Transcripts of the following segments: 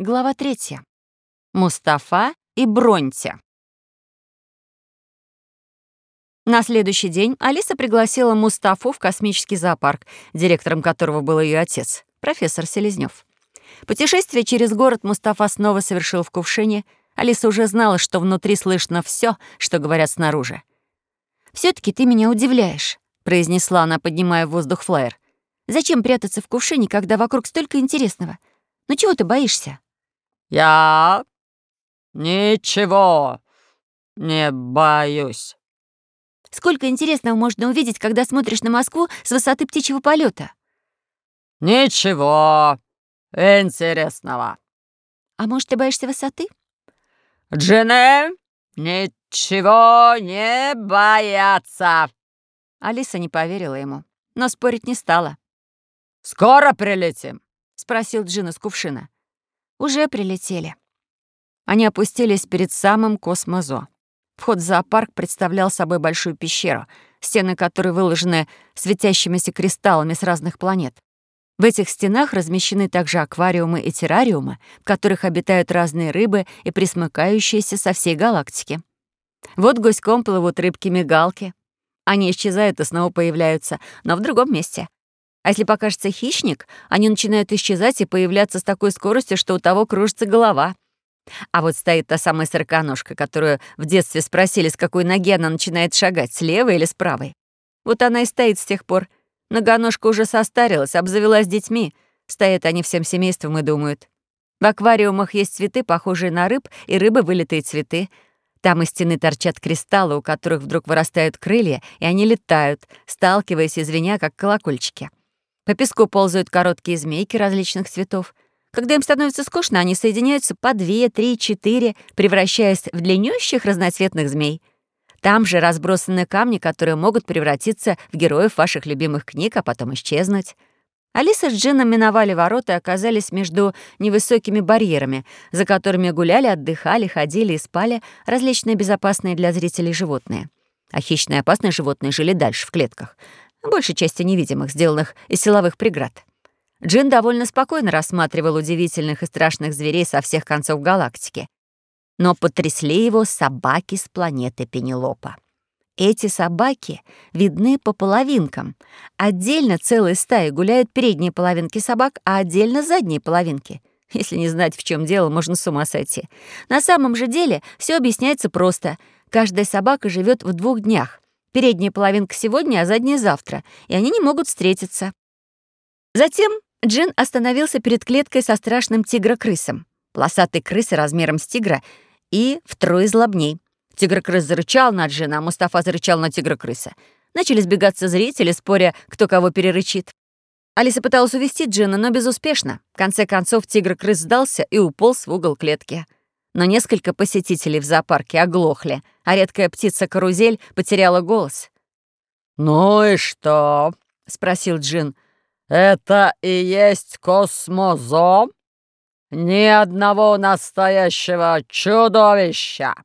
Глава третья. Мустафа и Бронте. На следующий день Алиса пригласила Мустафу в космический зоопарк, директором которого был ее отец, профессор Селезнёв. Путешествие через город Мустафа снова совершил в кувшине. Алиса уже знала, что внутри слышно все, что говорят снаружи. все таки ты меня удивляешь», — произнесла она, поднимая в воздух флаер. «Зачем прятаться в кувшине, когда вокруг столько интересного? Ну чего ты боишься?» «Я ничего не боюсь». «Сколько интересного можно увидеть, когда смотришь на Москву с высоты птичьего полета? «Ничего интересного». «А может, ты боишься высоты?» «Джене ничего не боятся». Алиса не поверила ему, но спорить не стала. «Скоро прилетим?» — спросил Джин из кувшина. Уже прилетели. Они опустились перед самым космозо. Вход в зоопарк представлял собой большую пещеру, стены которой выложены светящимися кристаллами с разных планет. В этих стенах размещены также аквариумы и террариумы, в которых обитают разные рыбы и присмыкающиеся со всей галактики. Вот гуськом плывут рыбки-мигалки. Они исчезают и снова появляются, но в другом месте. А если покажется хищник, они начинают исчезать и появляться с такой скоростью, что у того кружится голова. А вот стоит та самая сороконожка, которую в детстве спросили, с какой ноги она начинает шагать, с левой или с правой. Вот она и стоит с тех пор. Многоножка уже состарилась, обзавелась детьми. Стоят они всем семейством и думают. В аквариумах есть цветы, похожие на рыб, и рыбы — вылитые цветы. Там из стены торчат кристаллы, у которых вдруг вырастают крылья, и они летают, сталкиваясь и звеня, как колокольчики. По песку ползают короткие змейки различных цветов. Когда им становится скучно, они соединяются по две, три, четыре, превращаясь в длиннющих разноцветных змей. Там же разбросаны камни, которые могут превратиться в героев ваших любимых книг, а потом исчезнуть. Алиса с Джином миновали ворота и оказались между невысокими барьерами, за которыми гуляли, отдыхали, ходили и спали различные безопасные для зрителей животные. А хищные опасные животные жили дальше, в клетках большей части невидимых, сделанных из силовых преград. Джин довольно спокойно рассматривал удивительных и страшных зверей со всех концов галактики. Но потрясли его собаки с планеты Пенелопа. Эти собаки видны по половинкам. Отдельно целые стаи гуляют передние половинки собак, а отдельно задние половинки. Если не знать, в чем дело, можно с ума сойти. На самом же деле все объясняется просто. Каждая собака живет в двух днях — Передняя половинка сегодня, а задняя завтра, и они не могут встретиться. Затем Джин остановился перед клеткой со страшным тигрокрысом. Полосатый крысы размером с тигра и втрое злобней. Тигр-крыс зарычал на Джина, а Мустафа зарычал на тигра-крыса. Начали сбегаться зрители, споря, кто кого перерычит. Алиса пыталась увести Джина, но безуспешно. В конце концов, тигр-крыс сдался и уполз в угол клетки но несколько посетителей в зоопарке оглохли, а редкая птица-карузель потеряла голос. «Ну и что?» — спросил Джин. «Это и есть космозом? Ни одного настоящего чудовища!»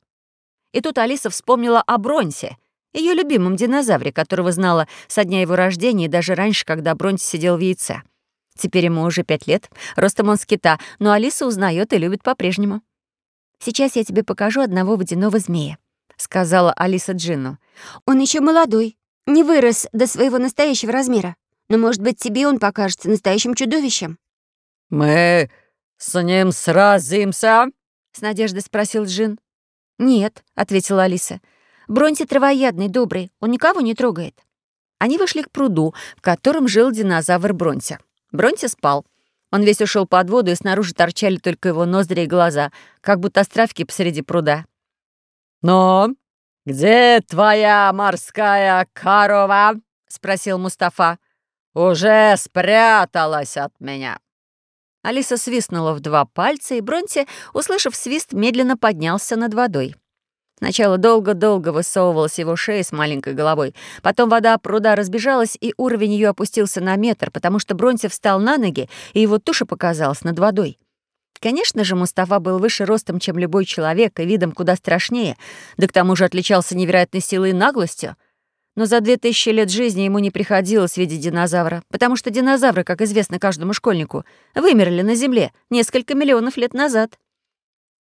И тут Алиса вспомнила о Бронсе, ее любимом динозавре, которого знала со дня его рождения и даже раньше, когда Бронс сидел в яйце. Теперь ему уже пять лет, ростом он с кита, но Алиса узнает и любит по-прежнему. «Сейчас я тебе покажу одного водяного змея», — сказала Алиса Джину. «Он еще молодой, не вырос до своего настоящего размера. Но, может быть, тебе он покажется настоящим чудовищем». «Мы с ним сразимся?» — с надеждой спросил Джин. «Нет», — ответила Алиса. «Бронти травоядный, добрый, он никого не трогает». Они вышли к пруду, в котором жил динозавр Бронти. Бронти спал. Он весь ушел под воду, и снаружи торчали только его ноздри и глаза, как будто островки посреди пруда. «Но где твоя морская корова?» — спросил Мустафа. «Уже спряталась от меня». Алиса свистнула в два пальца, и Бронти, услышав свист, медленно поднялся над водой. Сначала долго-долго высовывалась его шея с маленькой головой. Потом вода пруда разбежалась, и уровень ее опустился на метр, потому что Бронти встал на ноги, и его туша показалась над водой. Конечно же, Мустафа был выше ростом, чем любой человек, и видом куда страшнее, да к тому же отличался невероятной силой и наглостью. но за две тысячи лет жизни ему не приходилось видеть динозавра, потому что динозавры, как известно каждому школьнику, вымерли на Земле несколько миллионов лет назад.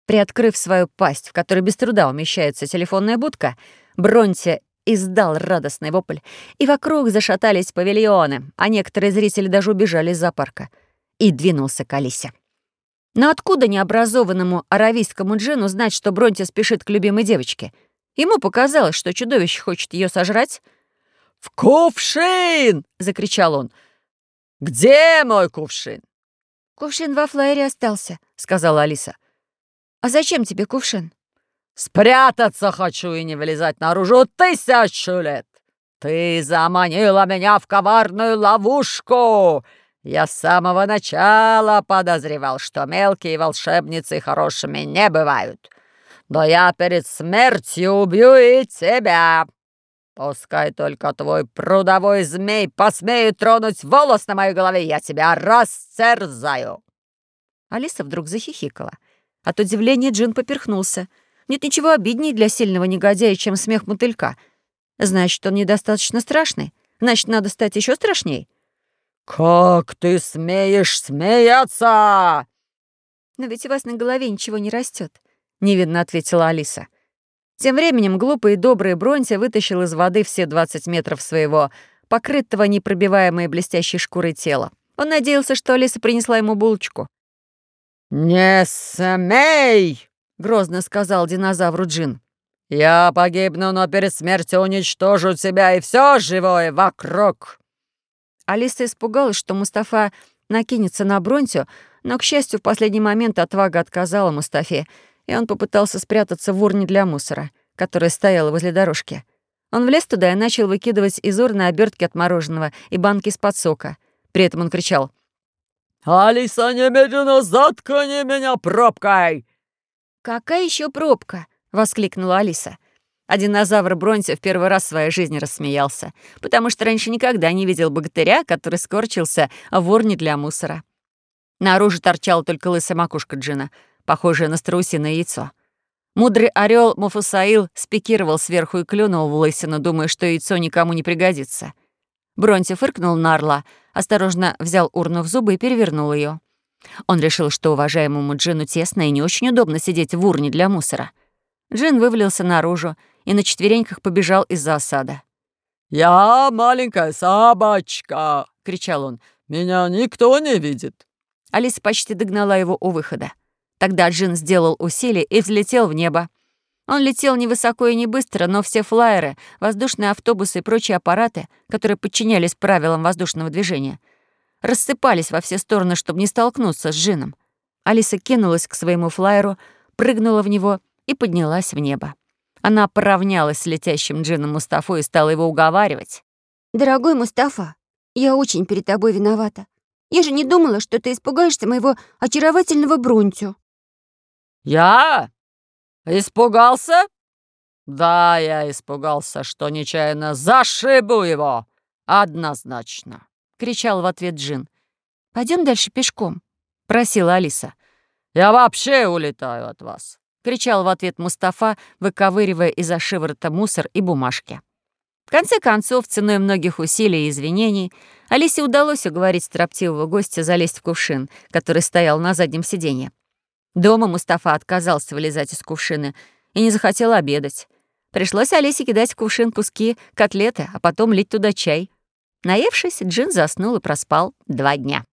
Приоткрыв свою пасть, в которой без труда умещается телефонная будка, Бронте издал радостный вопль, и вокруг зашатались павильоны, а некоторые зрители даже убежали из зоопарка. И двинулся к Алисе. Но откуда необразованному аравийскому джину знать, что Бронте спешит к любимой девочке? Ему показалось, что чудовище хочет ее сожрать. «В кувшин!» — закричал он. «Где мой кувшин?» «Кувшин во флайере остался», — сказала Алиса. «А зачем тебе кувшин?» «Спрятаться хочу и не вылезать наружу тысячу лет! Ты заманила меня в коварную ловушку! Я с самого начала подозревал, что мелкие волшебницы хорошими не бывают. Но я перед смертью убью и тебя. Пускай только твой прудовой змей посмеет тронуть волос на моей голове, я тебя растерзаю!» Алиса вдруг захихикала. От удивления Джин поперхнулся. Нет ничего обиднее для сильного негодяя, чем смех мотылька. Значит, он недостаточно страшный. Значит, надо стать еще страшней. «Как ты смеешь смеяться?» «Но ведь у вас на голове ничего не растет, невинно ответила Алиса. Тем временем глупый и добрый Бронти вытащил из воды все 20 метров своего покрытого непробиваемой блестящей шкурой тела. Он надеялся, что Алиса принесла ему булочку. «Не смей!» — грозно сказал динозавру Джин. «Я погибну, но перед смертью уничтожу тебя и все живое вокруг!» Алиса испугалась, что Мустафа накинется на Бронтю, но, к счастью, в последний момент отвага отказала Мустафе, и он попытался спрятаться в урне для мусора, которая стояла возле дорожки. Он влез туда и начал выкидывать из урны обертки от мороженого и банки из-под сока. При этом он кричал «Алиса, немедленно заткни меня пробкой!» «Какая еще пробка?» — воскликнула Алиса. А динозавр Бронти в первый раз в своей жизни рассмеялся, потому что раньше никогда не видел богатыря, который скорчился в урне для мусора. Наружу торчала только лысая макушка Джина, похожая на страусиное яйцо. Мудрый орел Муфасаил спикировал сверху и клюнул в лысину, думая, что яйцо никому не пригодится. Бронти фыркнул на орла, осторожно взял урну в зубы и перевернул ее. Он решил, что уважаемому Джину тесно и не очень удобно сидеть в урне для мусора. Джин вывалился наружу и на четвереньках побежал из-за осада. «Я маленькая собачка!» — кричал он. «Меня никто не видит!» Алиса почти догнала его у выхода. Тогда Джин сделал усилие и взлетел в небо. Он летел не высоко и не быстро, но все флайеры, воздушные автобусы и прочие аппараты, которые подчинялись правилам воздушного движения, рассыпались во все стороны, чтобы не столкнуться с Джином. Алиса кинулась к своему флайеру, прыгнула в него и поднялась в небо. Она поравнялась с летящим джином Мустафу и стала его уговаривать. «Дорогой Мустафа, я очень перед тобой виновата. Я же не думала, что ты испугаешься моего очаровательного Брунтю». «Я? Испугался?» «Да, я испугался, что нечаянно зашибу его. Однозначно», — кричал в ответ Джин. Пойдем дальше пешком», — просила Алиса. «Я вообще улетаю от вас. — кричал в ответ Мустафа, выковыривая из-за шиворота мусор и бумажки. В конце концов, ценой многих усилий и извинений, Алисе удалось уговорить строптивого гостя залезть в кувшин, который стоял на заднем сиденье. Дома Мустафа отказался вылезать из кувшина и не захотел обедать. Пришлось Алисе кидать в кувшин куски котлеты, а потом лить туда чай. Наевшись, Джин заснул и проспал два дня.